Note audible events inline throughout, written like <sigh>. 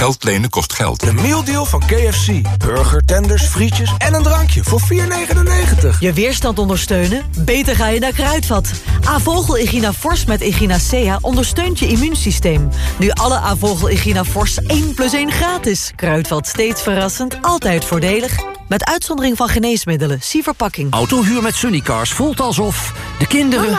Geld lenen kost geld. De mealdeal van KFC. Burger, tenders, frietjes en een drankje voor 4,99. Je weerstand ondersteunen? Beter ga je naar Kruidvat. Avogel Igina Fors met Igina Sea ondersteunt je immuunsysteem. Nu alle Avogel Igina Fors 1 plus 1 gratis. Kruidvat steeds verrassend, altijd voordelig. Met uitzondering van geneesmiddelen. Zie verpakking. Autohuur met Sunnycars voelt alsof de kinderen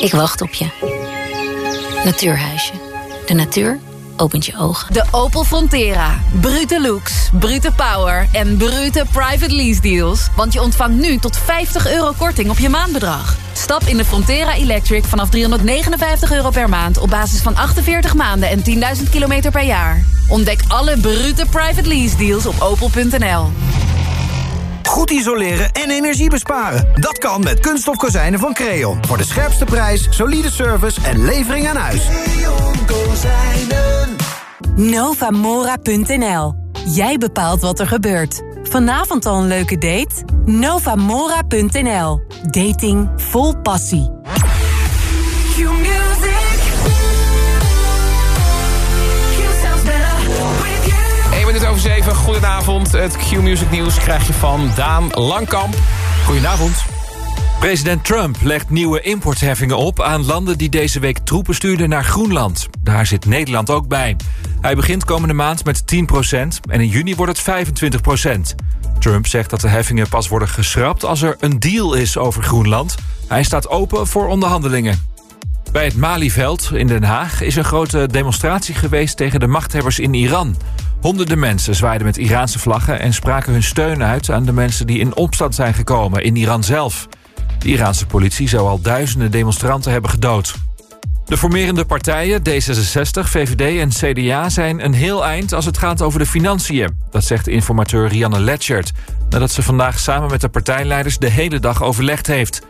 Ik wacht op je. Natuurhuisje. De natuur opent je ogen. De Opel Frontera. Brute looks, brute power en brute private lease deals. Want je ontvangt nu tot 50 euro korting op je maandbedrag. Stap in de Frontera Electric vanaf 359 euro per maand... op basis van 48 maanden en 10.000 kilometer per jaar. Ontdek alle brute private lease deals op opel.nl. Goed isoleren en energie besparen. Dat kan met kunststof kozijnen van Creon. Voor de scherpste prijs, solide service en levering aan huis. Novamora.nl. Jij bepaalt wat er gebeurt. Vanavond al een leuke date? Novamora.nl. Dating vol passie. Over goedenavond. Het Q-Music nieuws krijg je van Daan Langkamp. Goedenavond. President Trump legt nieuwe importheffingen op aan landen die deze week troepen stuurden naar Groenland. Daar zit Nederland ook bij. Hij begint komende maand met 10% en in juni wordt het 25% Trump zegt dat de heffingen pas worden geschrapt als er een deal is over Groenland. Hij staat open voor onderhandelingen. Bij het Malieveld in Den Haag is een grote demonstratie geweest tegen de machthebbers in Iran. Honderden mensen zwaaiden met Iraanse vlaggen en spraken hun steun uit aan de mensen die in opstand zijn gekomen in Iran zelf. De Iraanse politie zou al duizenden demonstranten hebben gedood. De formerende partijen D66, VVD en CDA zijn een heel eind als het gaat over de financiën. Dat zegt informateur Rianne Letchert, nadat ze vandaag samen met de partijleiders de hele dag overlegd heeft.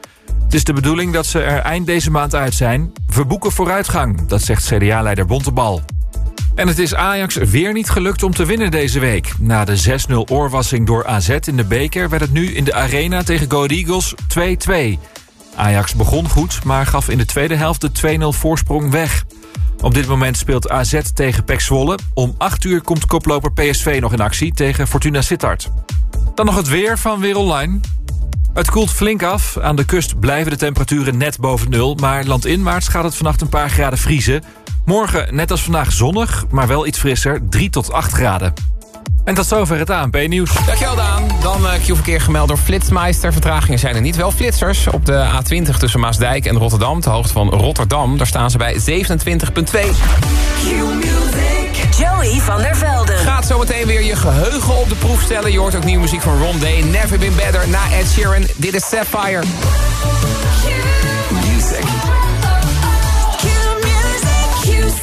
Het is de bedoeling dat ze er eind deze maand uit zijn. We boeken vooruitgang, dat zegt CDA-leider Bontebal. En het is Ajax weer niet gelukt om te winnen deze week. Na de 6-0 oorwassing door AZ in de beker... werd het nu in de arena tegen Go Eagles 2-2. Ajax begon goed, maar gaf in de tweede helft de 2-0 voorsprong weg. Op dit moment speelt AZ tegen PEC Zwolle. Om 8 uur komt koploper PSV nog in actie tegen Fortuna Sittard. Dan nog het weer van Weer Online. Het koelt flink af. Aan de kust blijven de temperaturen net boven nul... maar landinwaarts gaat het vannacht een paar graden vriezen. Morgen net als vandaag zonnig, maar wel iets frisser, 3 tot 8 graden. En tot zover het ANP-nieuws. Dankjewel Daan. Dan uh, Q-verkeer gemeld door Flitsmeister. Vertragingen zijn er niet. Wel flitsers op de A20 tussen Maasdijk en Rotterdam. De hoogte van Rotterdam. Daar staan ze bij 27,2. Joey van der Velden. Gaat zometeen weer je geheugen op de proef stellen. Je hoort ook nieuwe muziek van Ron Day. Never Been Better na Ed Sheeran. Dit is Sapphire. Music.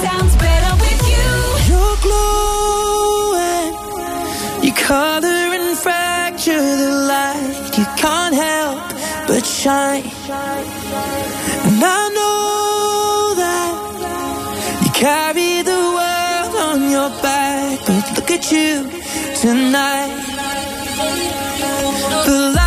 sounds better with you. You're glowing. You color and fracture the light. You can't help but shine. And I know that you carry the your back. But look at you tonight. The lights,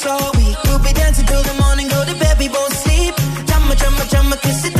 So all week. We'll be dancing till the morning, go to bed, we won't sleep. Jamma, jamma, jamma, kiss it.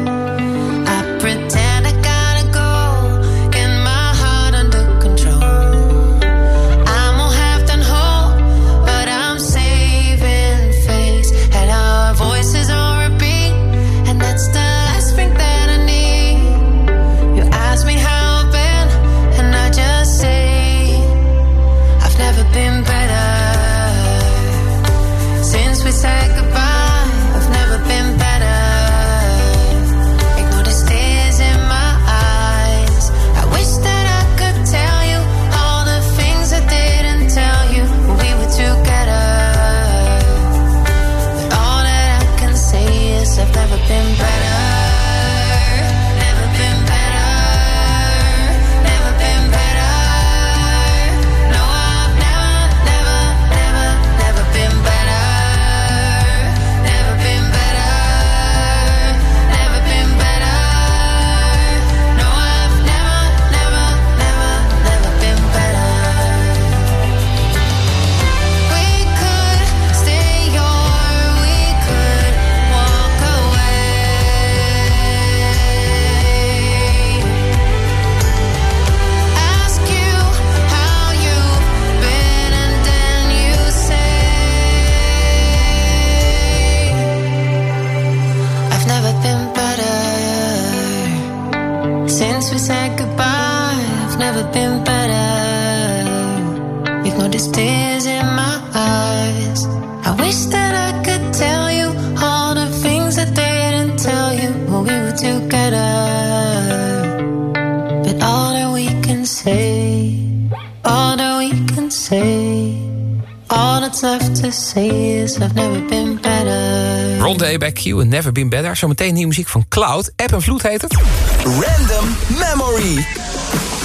Ron Day bij Q en Never Been Better. Zometeen nieuwe muziek van Cloud. App en Vloed heet het. Random Memory.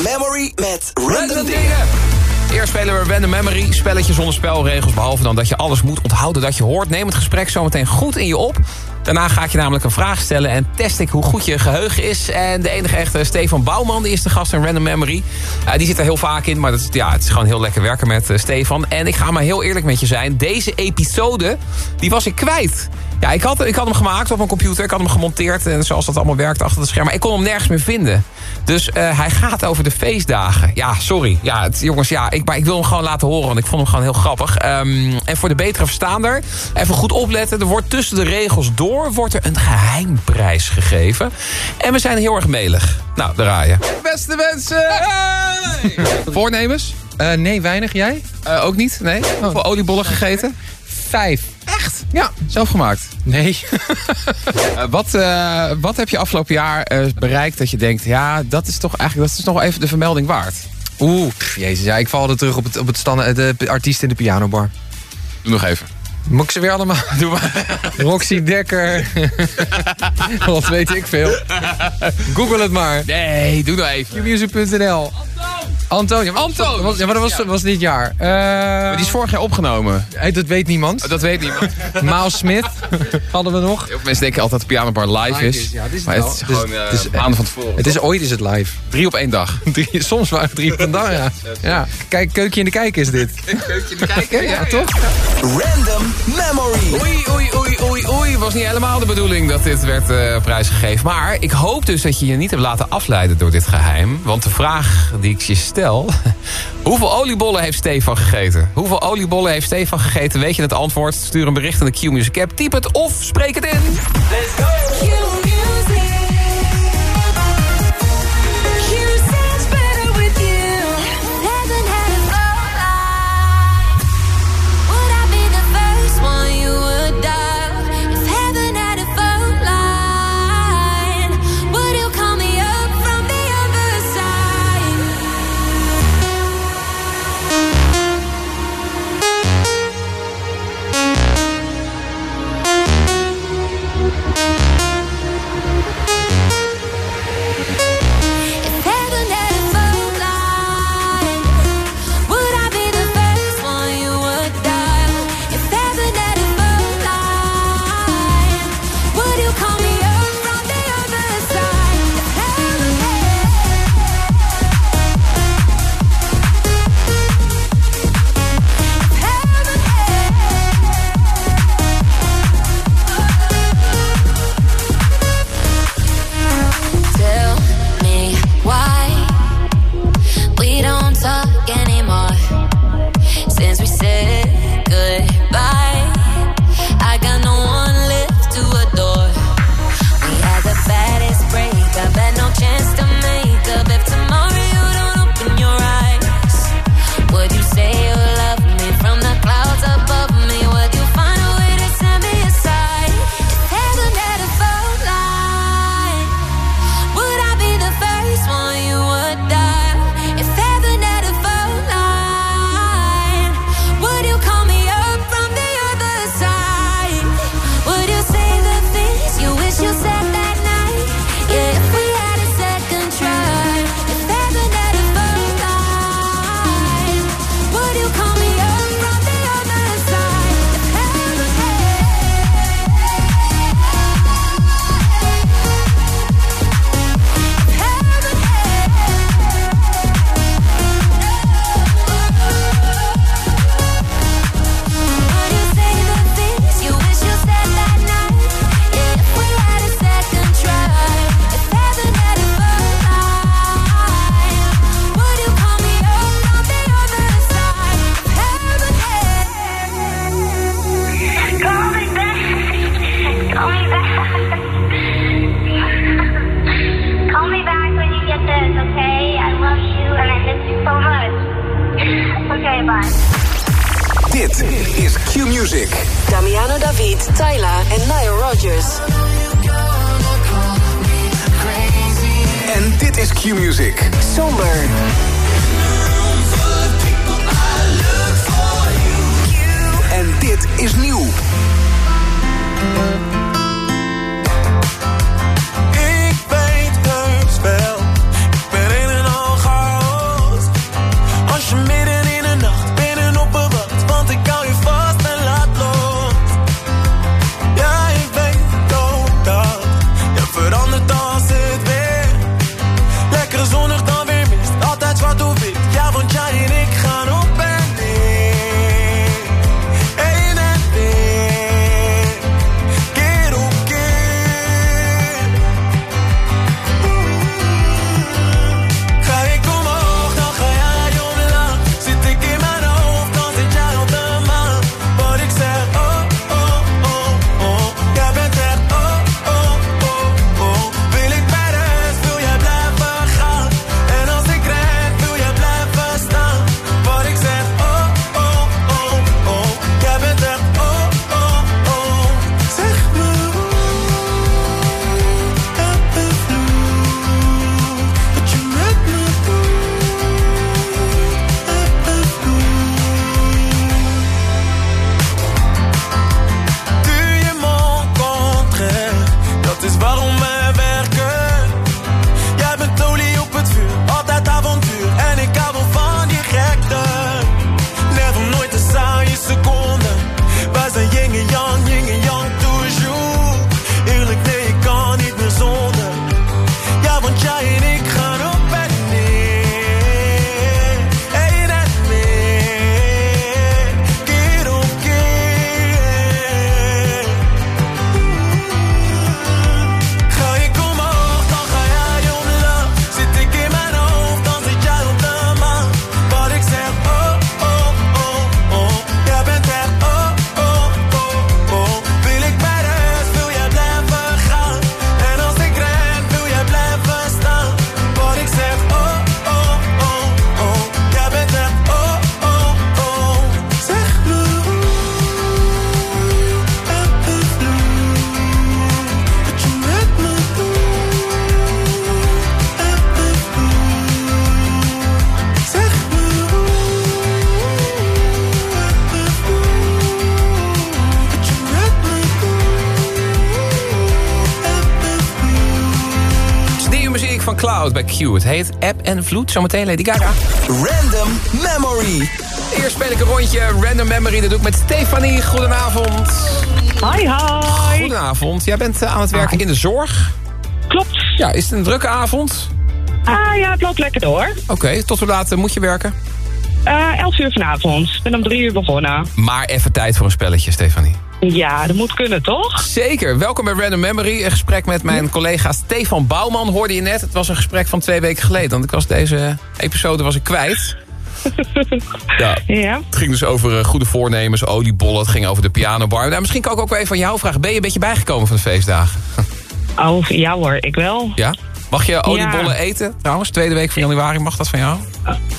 Memory met random dingen. Eerst spelen we Random Memory. Spelletje zonder spelregels. Behalve dan dat je alles moet onthouden dat je hoort. Neem het gesprek zometeen goed in je op. Daarna ga ik je namelijk een vraag stellen en test ik hoe goed je geheugen is. En de enige echte Stefan Bouwman, die is de gast in Random Memory. Uh, die zit er heel vaak in, maar dat, ja, het is gewoon heel lekker werken met eh, Stefan. En ik ga maar heel eerlijk met je zijn. Deze episode, die was ik kwijt. Ja, ik had, ik had hem gemaakt op mijn computer. Ik had hem gemonteerd en zoals dat allemaal werkt achter het scherm. Maar ik kon hem nergens meer vinden. Dus eh, hij gaat over de feestdagen. Ja, sorry. Ja, het- jongens, ja, ik, maar ik wil hem gewoon laten horen. Want ik vond hem gewoon heel grappig. Ehm, en voor de betere verstaander, even goed opletten. Er wordt tussen de regels door wordt er een geheimprijs gegeven. En we zijn heel erg melig. Nou, daar raaien. Beste mensen! Voornemens? Eh, nee, weinig. Jij? Eh, ook niet? Nee? Voor oliebollen gegeten? Vijf. Echt? Ja, zelf gemaakt. Nee. <laughs> Eh, wat, eh, wat heb je afgelopen jaar eh, bereikt dat je denkt... ja, dat is toch eigenlijk dat is nog even de vermelding waard? Oeh, jezus. Ja, ik val er terug op het, op het standen, de artiest in de pianobar. Doe nog even. Moet ik ze weer allemaal? <laughs> Doe maar. Roxy Dekker. <laughs> Wat weet ik veel. Google het maar. Nee, doe nou even. Qmusic.nl Anton. Ja, maar, Anton! Was, ja, maar dat was, was dit jaar. Eh, Maar die is vorig jaar opgenomen. hey, dat weet niemand. Dat weet niemand. <laughs> Miles Smith hadden we nog. Heel veel mensen denken altijd dat de pianobar live Live is. is, ja, het is maar het is gewoon eh, het is- maanden van tevoren. Het is, ooit is het live. Drie op één dag. <laughs> Drie, soms waren het drie vandaag, ja. ja. Kijk, keukje in de kijk is dit. Keukje in de kijker, Ja, toch? Random Memory. Oei, oei, oei, oei, oei. Was niet helemaal de bedoeling dat dit werd eh, prijsgegeven. Maar ik hoop dus dat je je niet hebt laten afleiden door dit geheim. Want de vraag die ik je <laughs> Hoeveel oliebollen heeft Stefan gegeten? Hoeveel oliebollen heeft Stefan gegeten? Weet je het antwoord? Stuur een bericht aan de Q-Music app. Typ het of spreek het in. Tell Q. Het heet App en Vloed. Zometeen Lady Gaga. Random Memory. Eerst speel ik een rondje Random Memory. Dat doe ik met Stefanie. Goedenavond. Hi, hi. Goedenavond. Jij bent eh, aan het werken in de zorg. Klopt. Ja, is het een drukke avond? Ah ja, het loopt lekker door. Oké, tot hoe laat eh, moet je werken? Eh 11 uur vanavond. Ik ben om drie uur begonnen. Maar even tijd voor een spelletje, Stefanie. Ja, dat moet kunnen, toch? Zeker. Welkom bij Random Memory. Een gesprek met mijn collega Stefan Bouwman hoorde je net. Het was een gesprek van twee weken geleden. Want ik was deze episode was ik kwijt. <laughs> Ja. Ja. Het ging dus over eh, goede voornemens, oliebollen. Het ging over de pianobar. Nou, misschien kan ik ook wel even van jou vragen. Ben je een beetje bijgekomen van de feestdagen? <laughs> Oh, ja hoor, ik wel. Ja? Mag je oliebollen eten trouwens? Tweede week van januari, mag dat van jou?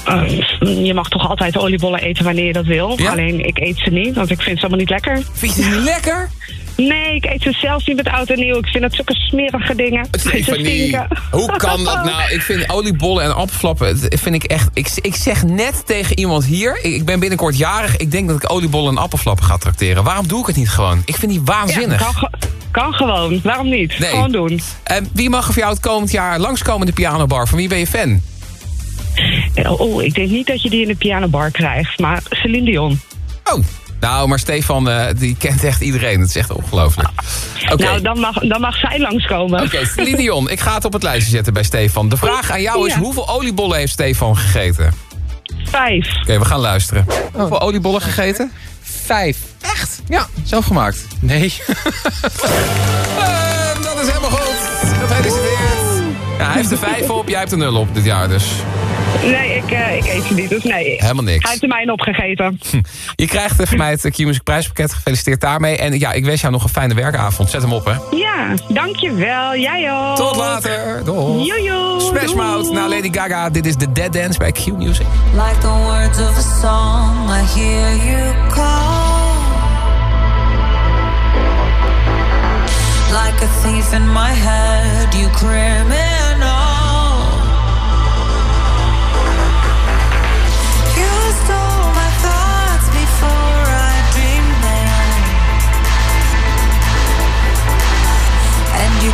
Eh, je mag toch altijd oliebollen eten wanneer je dat wil. Ja? Alleen, ik eet ze niet, want ik vind ze allemaal niet lekker. Vind je ze niet lekker? Nee, ik eet ze zelfs niet met oud en nieuw. Ik vind het zulke smerige dingen. Stefanie, hoe kan dat nou? Ik vind oliebollen en appelflappen, vind ik echt... Ik, ik zeg net tegen iemand hier, ik, ben binnenkort jarig... ik denk dat ik oliebollen en appelflappen ga trakteren. Waarom doe ik het niet gewoon? Ik vind die waanzinnig. Ja, kan, ge- kan gewoon. Waarom niet? Nee. Gewoon doen. En wie mag er voor jou het komend jaar langskomen in de pianobar? Van wie ben je fan? Oh, oh, ik denk niet dat je die in de pianobar krijgt. Maar Celine Dion. Oh, nou, maar Stefan, eh, die kent echt iedereen. Het is echt ongelooflijk. Oké, Nou, dan mag, dan mag zij langskomen. Oké, <laughs> Celine Dion, ik ga het op het lijstje zetten bij Stefan. De vraag aan jou is, Ja. hoeveel oliebollen heeft Stefan gegeten? Vijf. Oké, we gaan luisteren. Hoeveel oliebollen gegeten? Vijf. Echt? Ja, zelf gemaakt. Nee. <laughs> Eh, dat is helemaal goed. Gefeliciteerd. Ja, hij heeft er vijf op, jij hebt er nul op dit jaar dus. Nee, ik, eh, ik eet ze niet, dus nee. Helemaal niks. Hij heeft er mij opgegeten. Je krijgt eh, van mij het Q-Music prijspakket. Gefeliciteerd daarmee. En ja, ik wens jou nog een fijne werkavond. Zet hem op, hè. Ja, dankjewel. Jij ook. Tot later. Doei. Smash. Mouth naar Lady Gaga. Dit is The Dead Dance bij Q-Music. Like the words of a song, I hear you call. Like a thief in my head, you criminal.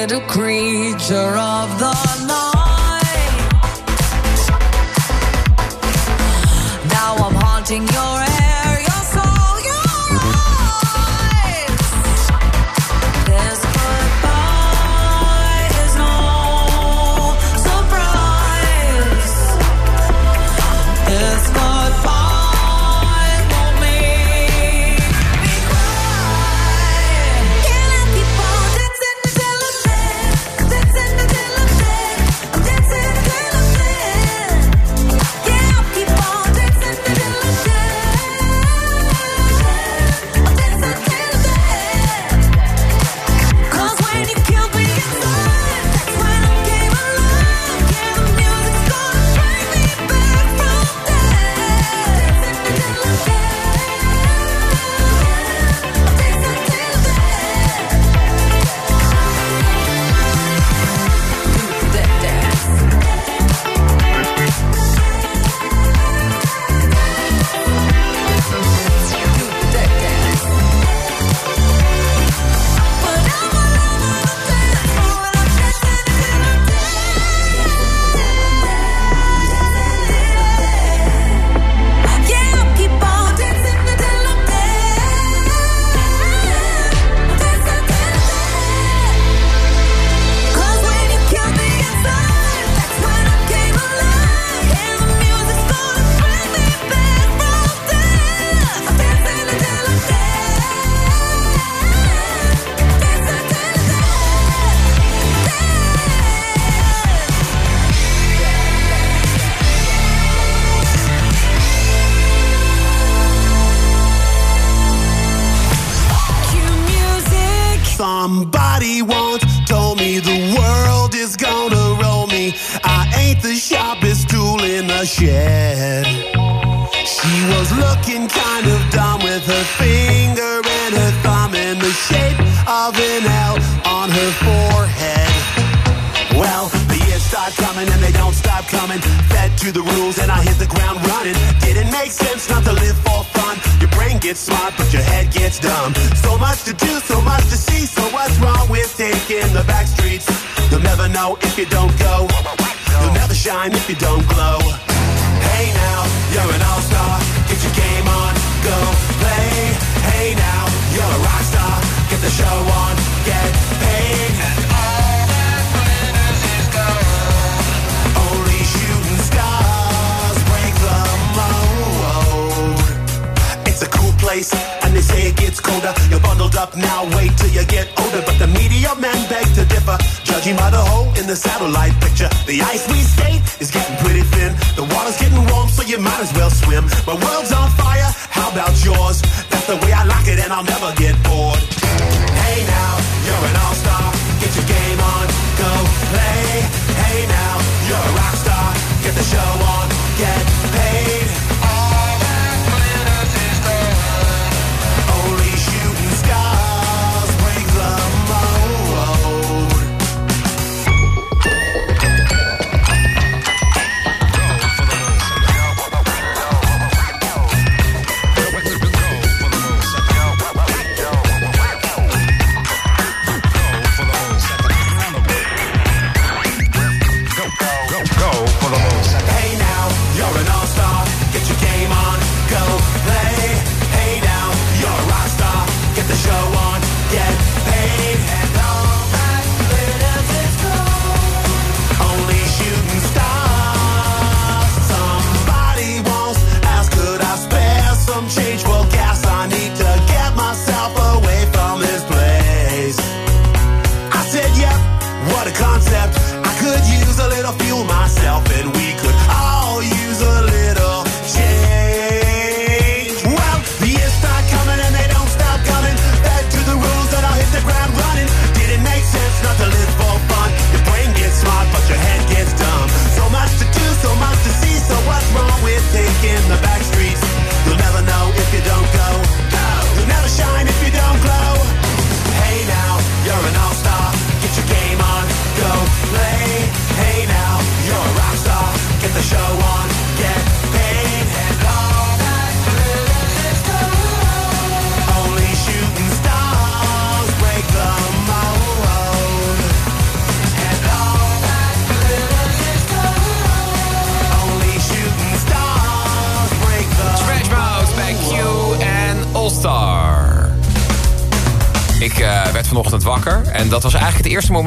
little creature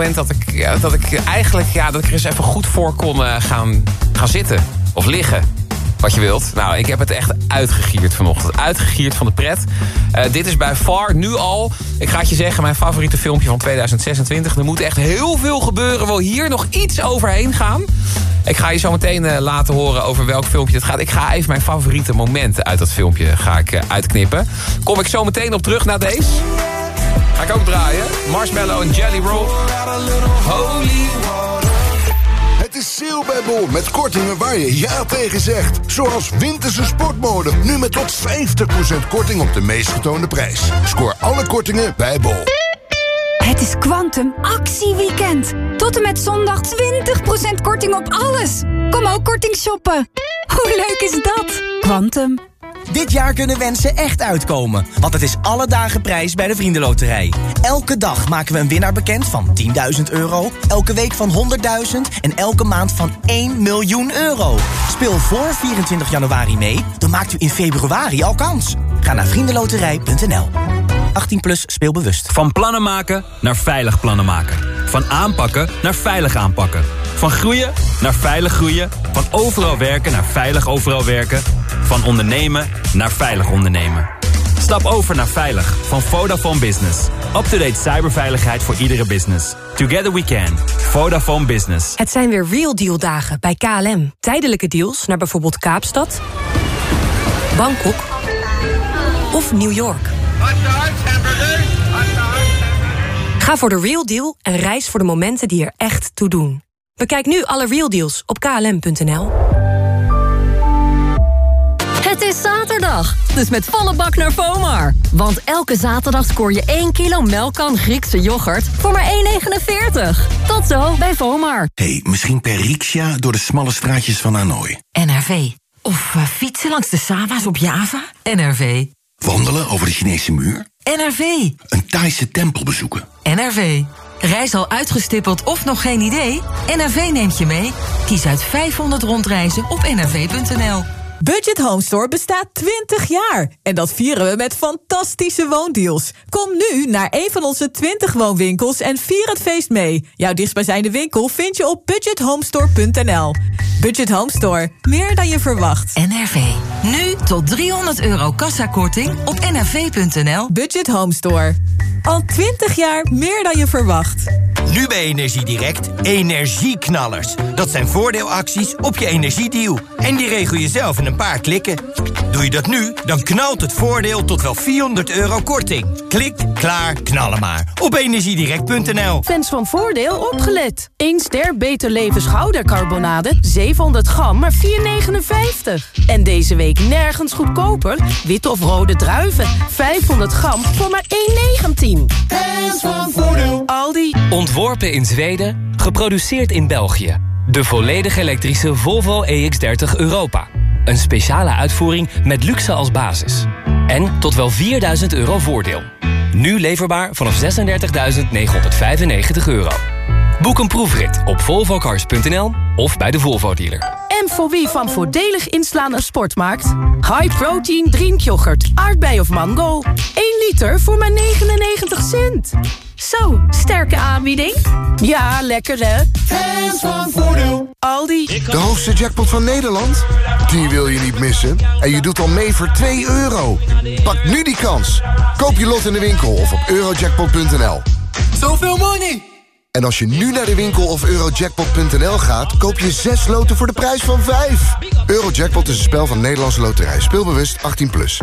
dat ik, dat ik eigenlijk ja, dat ik er eens even goed voor kon eh, gaan, gaan zitten. Of liggen. Wat je wilt. Nou, ik heb het echt uitgegierd vanochtend. Uitgegierd van de pret. Eh, dit is bij far nu al, ik ga het je zeggen, mijn favoriete filmpje van 2026. Er moet echt heel veel gebeuren. Wil hier nog iets overheen gaan? Ik ga je zo meteen eh, laten horen over welk filmpje het gaat. Ik ga even mijn favoriete momenten uit dat filmpje ga ik, uitknippen. Kom ik zo meteen op terug naar deze. Ga ik ook draaien. Marshmallow en Jelly Roll. Holy Het is sale bij Bol met kortingen waar je ja tegen zegt. Zoals winterse sportmode. Nu met tot 50% korting op de meest getoonde prijs. Scoor alle kortingen bij Bol. Het is Quantum Actieweekend. Tot en met zondag 20% korting op alles. Kom ook korting shoppen. Hoe leuk is dat? Quantum. Dit jaar kunnen wensen echt uitkomen, want het is alle dagen prijs bij de Vriendenloterij. Elke dag maken we een winnaar bekend van 10.000 euro, elke week van 100.000 en elke maand van 1 miljoen euro. Speel voor 24 januari mee, dan maakt u in februari al kans. Ga naar vriendenloterij.nl. 18 plus speelbewust. Van plannen maken naar veilig plannen maken. Van aanpakken naar veilig aanpakken. Van groeien naar veilig groeien. Van overal werken naar veilig overal werken. Van ondernemen naar veilig ondernemen. Stap over naar Veilig van Vodafone Business. Up-to-date cyberveiligheid voor iedere business. Together we can. Vodafone Business. Het zijn weer Real Deal dagen bij KLM. Tijdelijke deals naar bijvoorbeeld Kaapstad, Bangkok of New York. Ga voor de Real Deal en reis voor de momenten die er echt toe doen. Bekijk nu alle Real Deals op klm.nl. zaterdag, dus met volle bak naar Vomar. Want elke zaterdag scoor je 1 kilo melkkan Griekse yoghurt voor maar 1,49. Tot zo bij Vomar. hey, misschien per riksja door de smalle straatjes van Hanoi. NRV. Of eh, fietsen langs de Sava's op Java? NRV. Wandelen over de Chinese muur. NRV. Een Thaise tempel bezoeken. NRV. Reis al uitgestippeld of nog geen idee? NRV neemt je mee. Kies uit 500 rondreizen op nrv.nl. Budget Home Store bestaat 20 jaar. En dat vieren we met fantastische woondeals. Kom nu naar een van onze 20 woonwinkels en vier het feest mee. Jouw dichtstbijzijnde winkel vind je op budgethomestore.nl. Budget Home Store. Meer dan je verwacht. NRV. Nu tot 300 euro kassakorting op nrv.nl. Budget Home Store. Al 20 jaar meer dan je verwacht. Nu bij Energiedirect energieknallers. Dat zijn voordeelacties op je energiedeal. En die regel je zelf in een paar klikken. Doe je dat nu, dan knalt het voordeel tot wel 400 euro korting. Klik, klaar, knallen maar. Op energiedirect.nl Fans van Voordeel opgelet. 1 ster Beter Leven schoudercarbonade, 700 gram, maar 4,59. En deze week nergens goedkoper. Witte of rode druiven, 500 gram voor maar 1,19. Fans van Voordeel. Aldi. Ontworpen in Zweden, geproduceerd in België. De volledig elektrische Volvo EX30 Europa. Een speciale uitvoering met luxe als basis. En tot wel 4000 euro voordeel. Nu leverbaar vanaf 36.995 euro. Boek een proefrit op volvocars.nl of bij de Volvo dealer. En voor wie van voordelig inslaan een sportmarkt? High protein drinkyoghurt, aardbei of mango. 1 liter voor maar 99 cent. Zo, sterke aanbieding? Ja, lekker hè? Fans van Voordeel. Aldi. De hoogste jackpot van Nederland? Die wil je niet missen. En je doet al mee voor 2 euro. Pak nu die kans. Koop je lot in de winkel of op eurojackpot.nl. Zoveel money! En als je nu naar de winkel of eurojackpot.nl gaat... koop je 6 loten voor de prijs van 5. Eurojackpot is een spel van Nederlandse Loterij. Speelbewust 18+. Plus.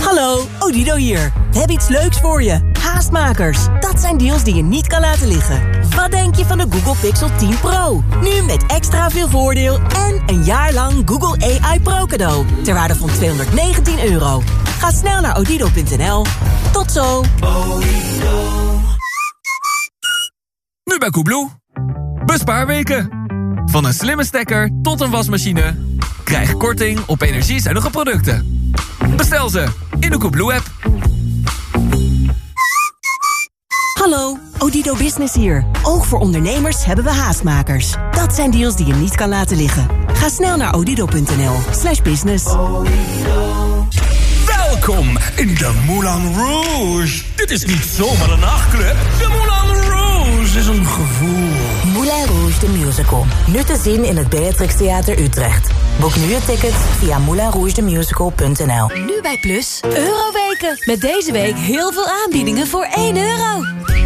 Hallo, Odido hier. We hebben iets leuks voor je. Haastmakers. Dat zijn deals die je niet kan laten liggen. Wat denk je van de Google Pixel 10 Pro? Nu met extra veel voordeel en een jaar lang Google AI Pro cadeau. Ter waarde van 219 euro. Ga snel naar odido.nl. Tot zo. Nu bij Koebloe. Bespaarweken. Van een slimme stekker tot een wasmachine. Krijg korting op energiezuinige producten. Bestel ze in de Koebloe-app. Hallo, Odido Business hier. Ook voor ondernemers hebben we haastmakers. Dat zijn deals die je niet kan laten liggen. Ga snel naar odido.nl slash business. Welkom in De Moulin Rouge. Dit is niet zomaar een nachtclub. De Moulin Rouge is een gevoel. Moulin Rouge de Musical. Nu te zien in het Beatrix Theater Utrecht. Boek nu je ticket via moulinrougedemusical.nl Nu bij Plus, Euroweken. Met deze week heel veel aanbiedingen voor 1 euro.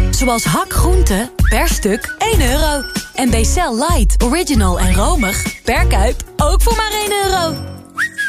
Zoals hak groente, per stuk 1 euro. En Bcel Light, Original en Romig, per kuip, ook voor maar 1 euro.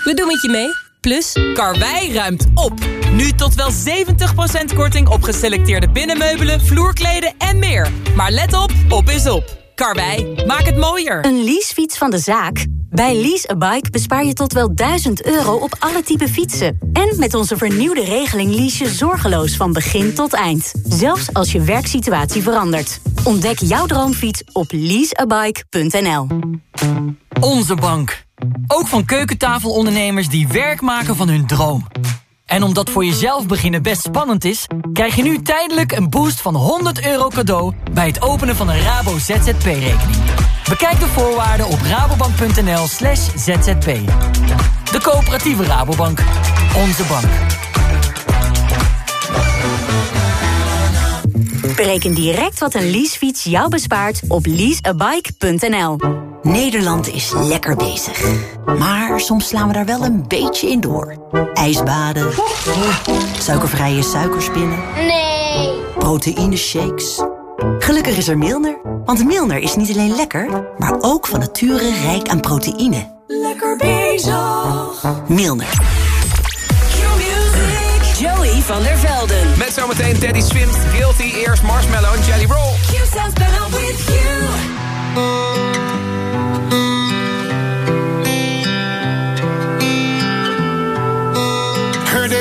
We doen het je mee. Plus, Karwei ruimt op. Nu tot wel 70% korting op geselecteerde binnenmeubelen, vloerkleden en meer. Maar let op, op is op. Karwei, maak het mooier. Een leasefiets van de zaak? Bij Lease a Bike bespaar je tot wel 1000 euro op alle type fietsen. En met onze vernieuwde regeling lease je zorgeloos van begin tot eind. Zelfs als je werksituatie verandert. Ontdek jouw droomfiets op leaseabike.nl. Onze bank. Ook van keukentafelondernemers die werk maken van hun droom. En omdat voor jezelf beginnen best spannend is... krijg je nu tijdelijk een boost van 100 euro cadeau... bij het openen van een Rabo ZZP-rekening. Bekijk de voorwaarden op rabobank.nl slash zzp. De coöperatieve Rabobank. Onze bank. Bereken direct wat een leasefiets jou bespaart op leaseabike.nl. Nederland is lekker bezig. Maar soms slaan we daar wel een beetje in door. Ijsbaden. Suikervrije suikerspinnen. Nee. Proteïne shakes. Gelukkig is er Milner. Want Milner is niet alleen lekker, maar ook van nature rijk aan proteïne. Lekker bezig. Milner. Joey van der Velden. Met zometeen Teddy Swims, Guilty, eerst Marshmallow en Jelly Roll. You sounds better with you.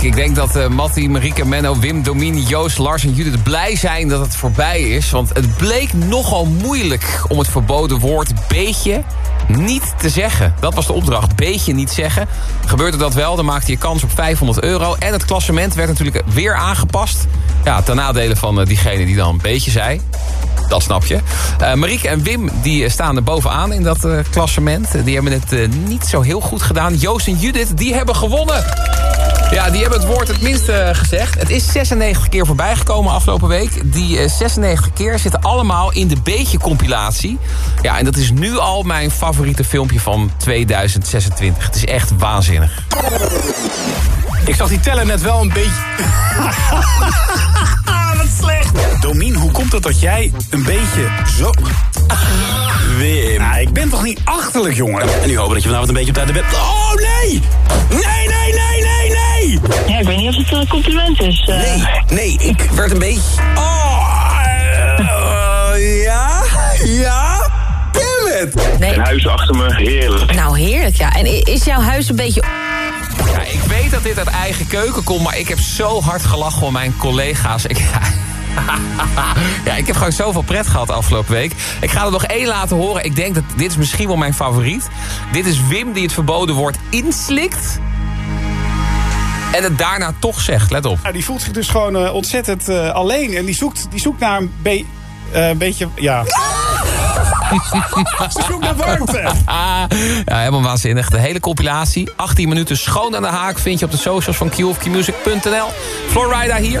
Ik denk dat uh, Matti, Marieke, Menno, Wim, Domien, Joost, Lars en Judith blij zijn dat het voorbij is. Want het bleek nogal moeilijk om het verboden woord beetje niet te zeggen. Dat was de opdracht, beetje niet zeggen. Gebeurde dat wel, dan maakte je kans op 500 euro. En het klassement werd natuurlijk weer aangepast. Ja, ten nadele van uh, diegene die dan beetje zei. Dat snap je. Uh, Marieke en Wim die staan er bovenaan in dat klassement. Die hebben het niet zo heel goed gedaan. Joost en Judith, die hebben gewonnen. Ja, die hebben het woord het minste gezegd. Het is 96 keer voorbij gekomen afgelopen week. Die 96 keer zitten allemaal in de beetje-compilatie. Ja, en dat is nu al mijn favoriete filmpje van 2026. Het is echt waanzinnig. Ik zag die teller net wel een beetje... <laughs> Wat slecht. Domien, hoe komt het dat jij een beetje zo... Wim. Nou, ik ben toch niet achterlijk, jongen? En nu hopen dat je vanavond een beetje op tijd bent. Oh, nee! Nee, nee, nee, nee, nee! Ja, ik weet niet of het een compliment is. Uh... Nee, nee, ik werd een beetje... Oh, uh, <laughs> ja, ja... Damn it! Nee. Een huis achter me, heerlijk. Nou, heerlijk, ja. En is jouw huis een beetje... Ja, ik weet dat dit uit eigen keuken komt, maar ik heb zo hard gelachen om mijn collega's. Ik, <laughs> ja, <laughs> ik heb gewoon zoveel pret gehad afgelopen week. Ik ga er nog één laten horen. Ik denk dat dit is misschien wel mijn favoriet. Dit is Wim die het verboden woord inslikt. En het daarna toch zegt, let op. Nou, die voelt zich dus gewoon uh, ontzettend uh, alleen. En die zoekt, die zoekt naar een be uh, beetje... Ja. <laughs> Ze zoekt naar warmte. <laughs> ja, helemaal waanzinnig. De hele compilatie. 18 minuten schoon aan de haak vind je op de socials van qofqmusic.nl. Florida hier.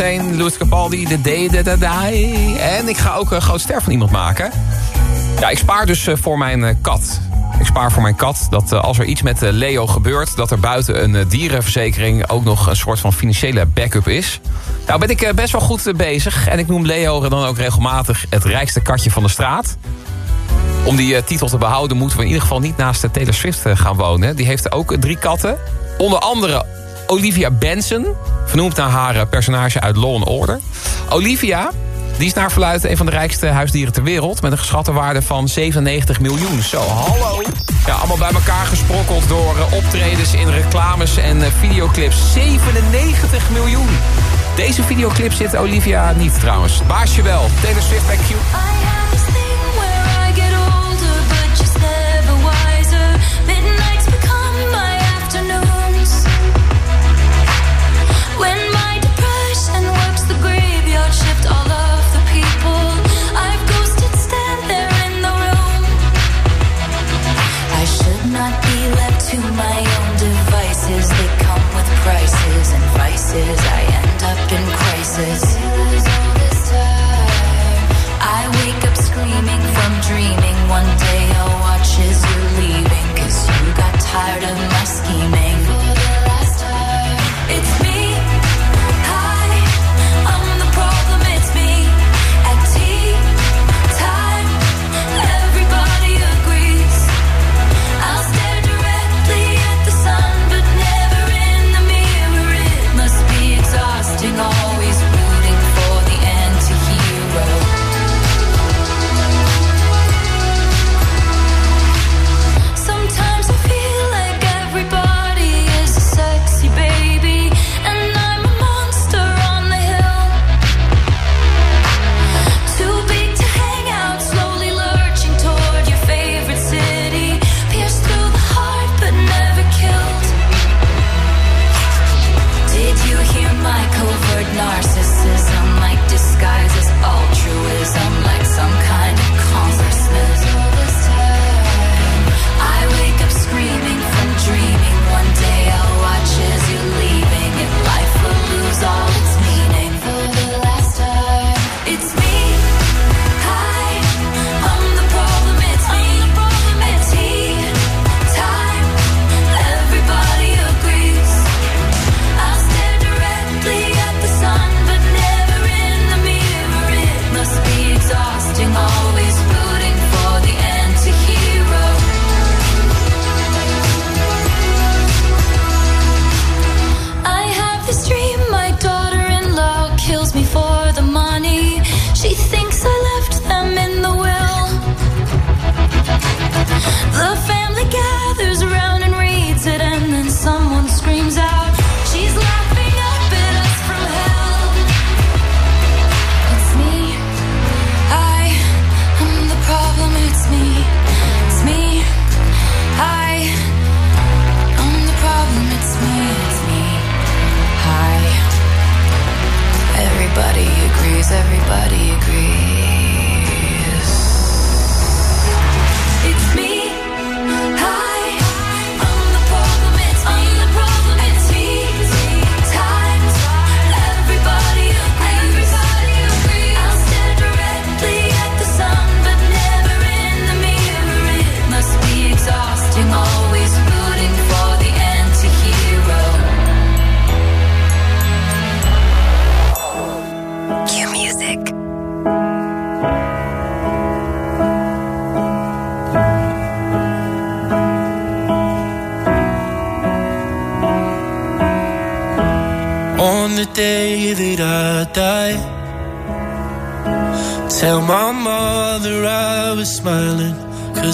zometeen Louis Capaldi, The Day That I Die. En ik ga ook een groot ster van iemand maken. Ja, ik spaar dus eh, voor mijn eh, kat. Ik spaar voor mijn kat dat eh, als er iets met Leo gebeurt... dat er buiten een dierenverzekering ook nog een soort van financiële backup is. Nou ben ik best wel goed bezig. En ik noem Leo dan ook regelmatig het rijkste katje van de straat. Om die titel te behouden moeten we in ieder geval niet naast de Taylor Swift gaan wonen. Die heeft ook drie katten. Onder andere Olivia Benson. Vernoemd naar haar eh, personage uit Law Order. Olivia, die is naar verluidt een van de rijkste huisdieren ter wereld... met een geschatte waarde van 97 miljoen. Zo, hallo. Ja, allemaal bij elkaar gesprokkeld door eh, optredens in reclames en eh, videoclips. 97 miljoen. Deze videoclip zit Olivia niet trouwens. Baasje wel. Taylor Swift bij Q.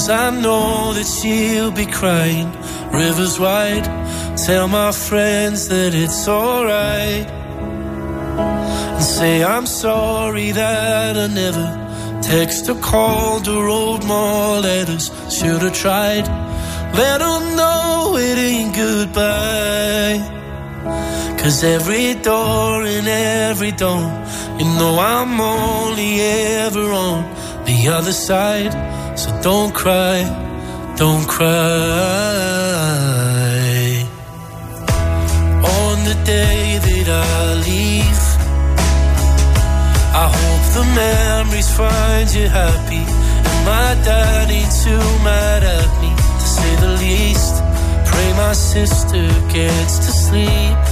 I know that she'll be crying. Rivers wide, tell my friends that it's alright. And say I'm sorry that I never text or called or wrote more letters. Should've tried. Let them know it ain't goodbye. Cause every door and every dawn, you know I'm only ever on the other side. So don't cry, don't cry. On the day that I leave, I hope the memories find you happy. And my daddy too mad at me, to say the least. Pray my sister gets to sleep.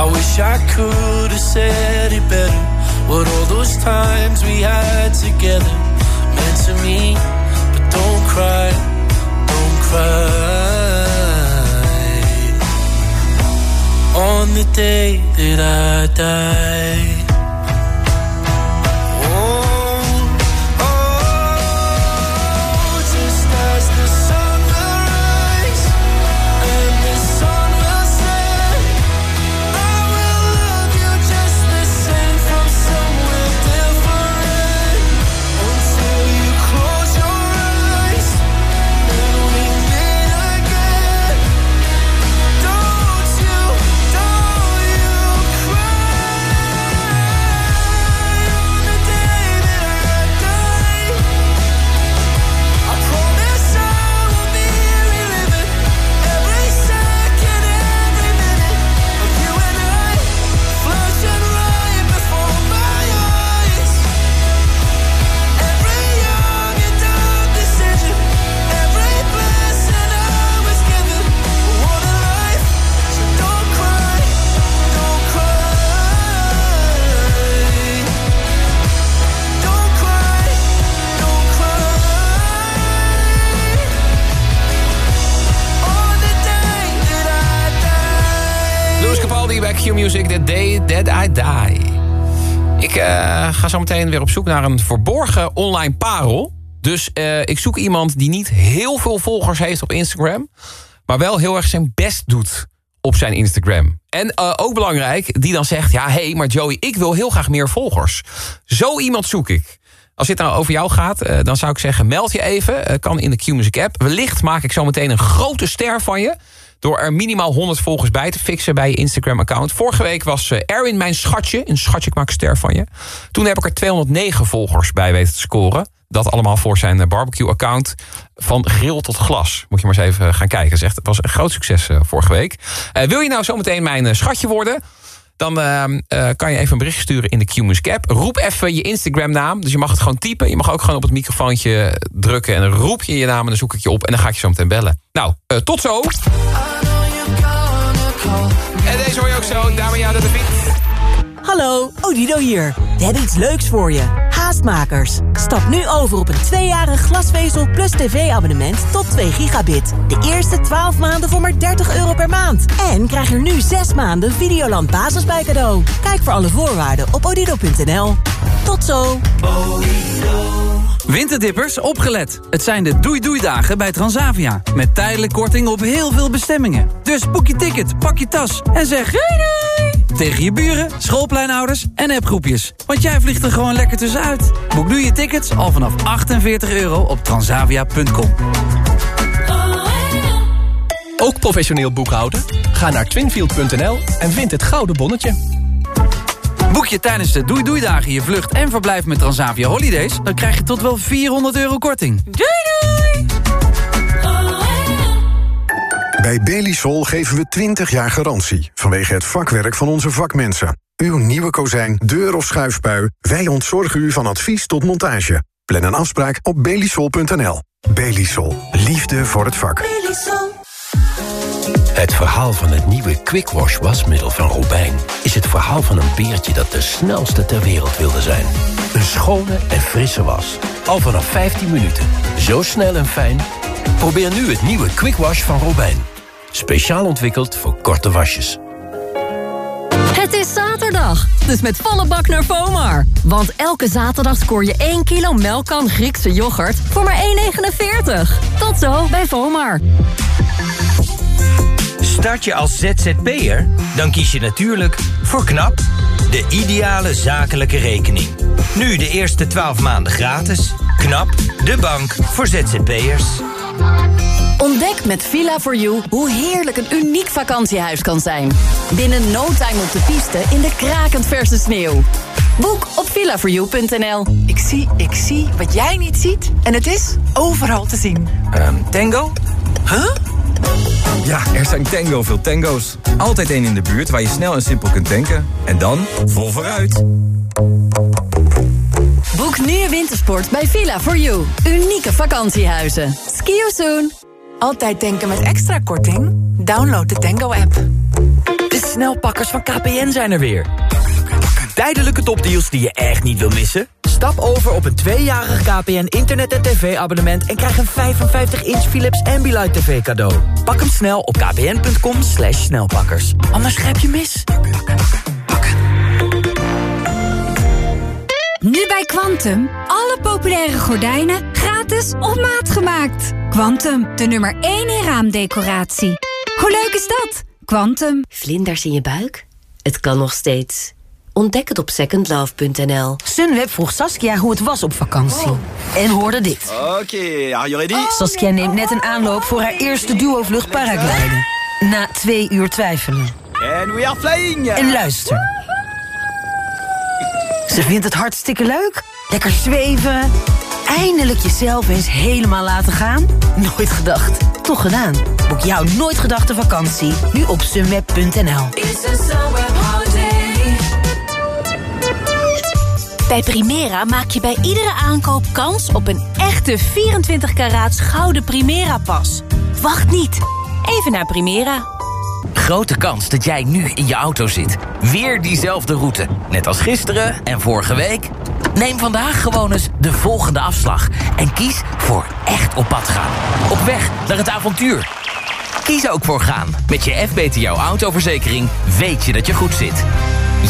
I wish I could have said it better. What all those times we had together to me. But don't cry, don't cry. On the day that I die. Q-Music, The Day That I Die. Ik eh, ga zo meteen weer op zoek naar een verborgen online parel. Dus eh, ik zoek iemand die niet heel veel volgers heeft op Instagram... maar wel heel erg zijn best doet op zijn Instagram. En eh, ook belangrijk, die dan zegt... ja, hé, hey, maar Joey, ik wil heel graag meer volgers. Zo iemand zoek ik. Als dit nou over jou gaat, dan zou ik zeggen... meld je even, kan in de Q-Music app. Wellicht maak ik zo meteen een grote ster van je... door er minimaal 100 volgers bij te fixen bij je Instagram-account. Vorige week was eh, Erwin mijn schatje. Een schatje, ik maak ster van je. Toen heb ik er 209 volgers bij weten te scoren. Dat allemaal voor zijn eh, barbecue-account. Van grill tot glas. Moet je maar eens even gaan kijken. Het het was een groot succes eh, vorige week. Eh, wil je nou zometeen mijn eh, schatje worden... Dan eh, eh, kan je even een bericht sturen in de Q-Music app. Roep even je Instagram naam. Dus je mag het gewoon typen. Je mag ook gewoon op het microfoontje drukken. En dan roep je je naam en dan zoek ik je op. En dan ga ik je zo meteen bellen. Nou, eh, tot zo. En deze hoor je ook zo. Damian de Viet. Hallo, Odido hier. We hebben iets leuks voor je. Haastmakers. Stap nu over op een tweejarig glasvezel plus tv-abonnement tot 2 gigabit. De eerste 12 maanden voor maar 30 euro per maand. En krijg er nu 6 maanden Videoland Basis bij cadeau. Kijk voor alle voorwaarden op odido.nl. Tot zo. Winterdippers, opgelet. Het zijn de doei-doei-dagen bij Transavia. Met tijdelijk korting op heel veel bestemmingen. Dus boek je ticket, pak je tas en zeg doei! Tegen je buren, schoolpleinouders en appgroepjes. Want jij vliegt er gewoon lekker tussenuit. Boek nu je tickets al vanaf 48 euro op transavia.com. Ook professioneel boekhouden? Ga naar twinfield.nl en vind het gouden bonnetje. Boek je tijdens de doei-doei-dagen je vlucht en verblijf met Transavia Holidays... dan krijg je tot wel 400 euro korting. Doei doei! Bij Belisol geven we 20 jaar garantie vanwege het vakwerk van onze vakmensen. Uw nieuwe kozijn, deur of schuifpui, wij ontzorgen u van advies tot montage. Plan een afspraak op belisol.nl. Belisol, liefde voor het vak. Het verhaal van het nieuwe Quick Wash wasmiddel van Robijn... is het verhaal van een beertje dat de snelste ter wereld wilde zijn. Een schone en frisse was. Al vanaf 15 minuten. Zo snel en fijn. Probeer nu het nieuwe Quick Wash van Robijn. Speciaal ontwikkeld voor korte wasjes. Het is zaterdag, dus met volle bak naar Vomar. Want elke zaterdag scoor je 1 kilo melkkan Griekse yoghurt voor maar 1,49. Tot zo bij Vomar. Start je als ZZP'er? Dan kies je natuurlijk voor KNAP, de ideale zakelijke rekening. Nu de eerste 12 maanden gratis. KNAP, de bank voor ZZP'ers. Ontdek met Villa4You hoe heerlijk een uniek vakantiehuis kan zijn. Binnen no time op de piste in de krakend verse sneeuw. Boek op villa4you.nl. Ik zie, ik zie wat jij niet ziet. En het is overal te zien. Ehm, tango? Huh? Ja, er zijn tango veel tango's. Altijd één in de buurt waar je snel en simpel kunt tanken. En dan vol vooruit. nu je wintersport bij Villa4You. Unieke vakantiehuizen. Ski you soon. Altijd denken met extra korting? Download de Tango-app. De snelpakkers van KPN zijn er weer. Tijdelijke topdeals die je echt niet wil missen? Stap over op een tweejarig KPN internet- en tv-abonnement... en krijg een 55-inch Philips Ambilight TV cadeau. Pak hem snel op kpn.com slash snelpakkers. Anders grijp je mis. Nu bij Quantum. Alle populaire gordijnen gratis op maat gemaakt. Quantum, de nummer 1 in raamdecoratie. Hoe leuk is dat? Quantum. Vlinders in je buik? Het kan nog steeds. Ontdek het op secondlove.nl. Sunweb vroeg Saskia hoe het was op vakantie. En hoorde dit. Oké, are you ready? Saskia neemt net een aanloop voor haar eerste duo-vlucht paragliden. Na twee uur twijfelen. And we are flying! En luister. Ze vindt het hartstikke leuk. Lekker zweven. Eindelijk jezelf eens helemaal laten gaan. Nooit gedacht. Toch gedaan. Boek jouw nooit gedachte vakantie. Nu op sunweb.nl. Bij Primera maak je bij iedere aankoop kans op een echte 24 karaats gouden Primera-pas. Wacht niet. Even naar Primera. Grote kans dat jij nu in je auto zit. Weer diezelfde route. Net als gisteren en vorige week. Neem vandaag gewoon eens de volgende afslag. En kies voor echt op pad gaan. Op weg naar het avontuur. Kies ook voor gaan. Met je FBTO autoverzekering weet je dat je goed zit.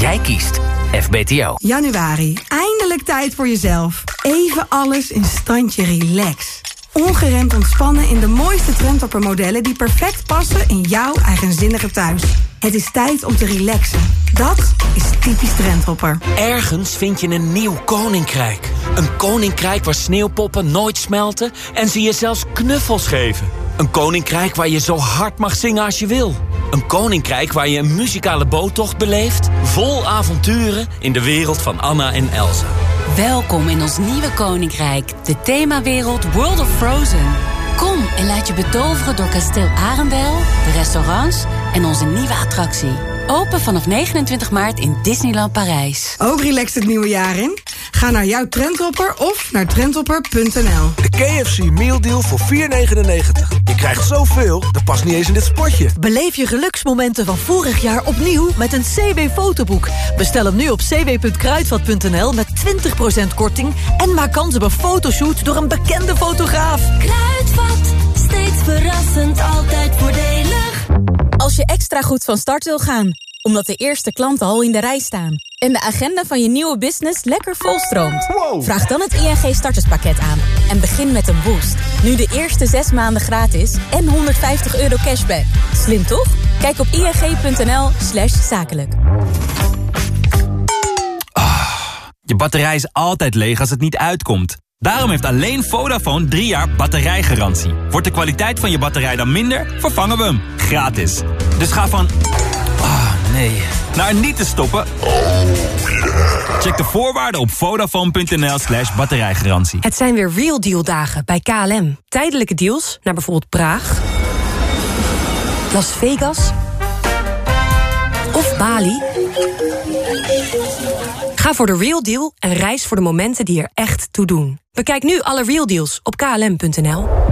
Jij kiest FBTO. Januari, eindelijk tijd voor jezelf. Even alles in standje relax. Ongeremd ontspannen in de mooiste trendtoppermodellen... die perfect passen in jouw eigenzinnige thuis. Het is tijd om te relaxen. Dat is typisch trendhopper. Ergens vind je een nieuw koninkrijk. Een koninkrijk waar sneeuwpoppen nooit smelten... en ze je zelfs knuffels geven. Een koninkrijk waar je zo hard mag zingen als je wil. Een koninkrijk waar je een muzikale boottocht beleeft... vol avonturen in de wereld van Anna en Elsa. Welkom in ons nieuwe koninkrijk, de themawereld World of Frozen. Kom en laat je betoveren door kasteel Arendel, de restaurants en onze nieuwe attractie. Open vanaf 29 maart in Disneyland Parijs. Ook relaxed het nieuwe jaar in? Ga naar jouw trendhopper of naar trendhopper.nl. De KFC Meal Deal voor 4,99. Je krijgt zoveel, dat past niet eens in dit spotje. Beleef je geluksmomenten van vorig jaar opnieuw met een CW-fotoboek. Bestel hem nu op cw.kruidvat.nl met 20% korting... en maak kans op een fotoshoot door een bekende fotograaf. Kruidvat, steeds verrassend, altijd voordelig. Als je extra goed van start wil gaan, omdat de eerste klanten al in de rij staan... en de agenda van je nieuwe business lekker volstroomt... vraag dan het ING starterspakket aan en begin met een boost. Nu de eerste zes maanden gratis en 150 euro cashback. Slim toch? Kijk op ing.nl slash zakelijk. Je batterij is altijd leeg als het niet uitkomt. Daarom heeft alleen Vodafone 3 jaar batterijgarantie. Wordt de kwaliteit van je batterij dan minder, vervangen we hem. Gratis. Dus ga van... Ah, nee. Naar niet te stoppen. Check de voorwaarden op vodafone.nl slash batterijgarantie. Het zijn weer Real Deal dagen bij KLM. Tijdelijke deals naar bijvoorbeeld Praag, Las Vegas of Bali. Ga voor de Real Deal en reis voor de momenten die er echt toe doen. Bekijk nu alle Real Deals op klm.nl.